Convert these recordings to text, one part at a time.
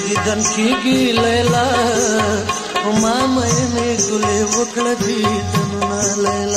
ದಿದನ್ ಸಿಗಿಲ್ಲ ಮಾಮಯನೇ ಗುಲೆ ಒಕ್ಕಳ ಜೀತನು ನಾಲೆಲ್ಲ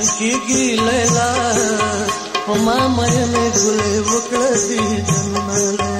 जानकी गिलेला मामय में झुले उकळती जन्मले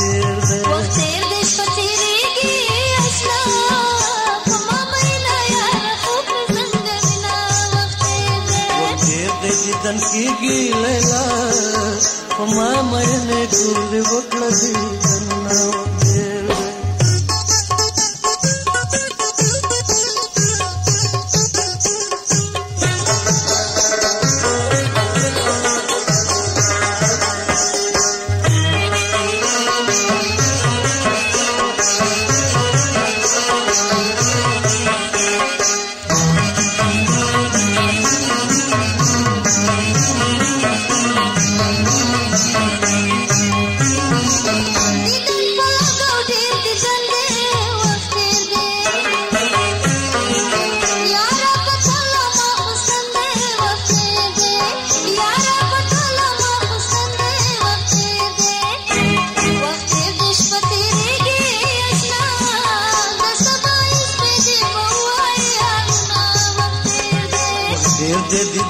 ಕನಸಿ ಗೀಲೆಲ್ಲ ಒಮ್ಮ ಮರನೆ ಕೂಲಿ ಒಕ್ಕಳದಿ ಕನು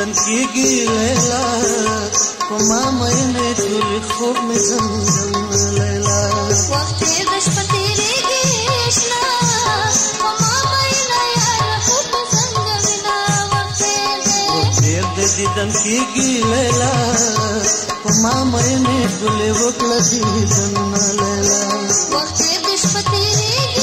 बदन की गीला कुमा मैंने तुल खूब में समझम लैला वक्त की गीला कुमा मैंने तुल वो क्लसी जन्म लैला। वक्त दुष्पति रे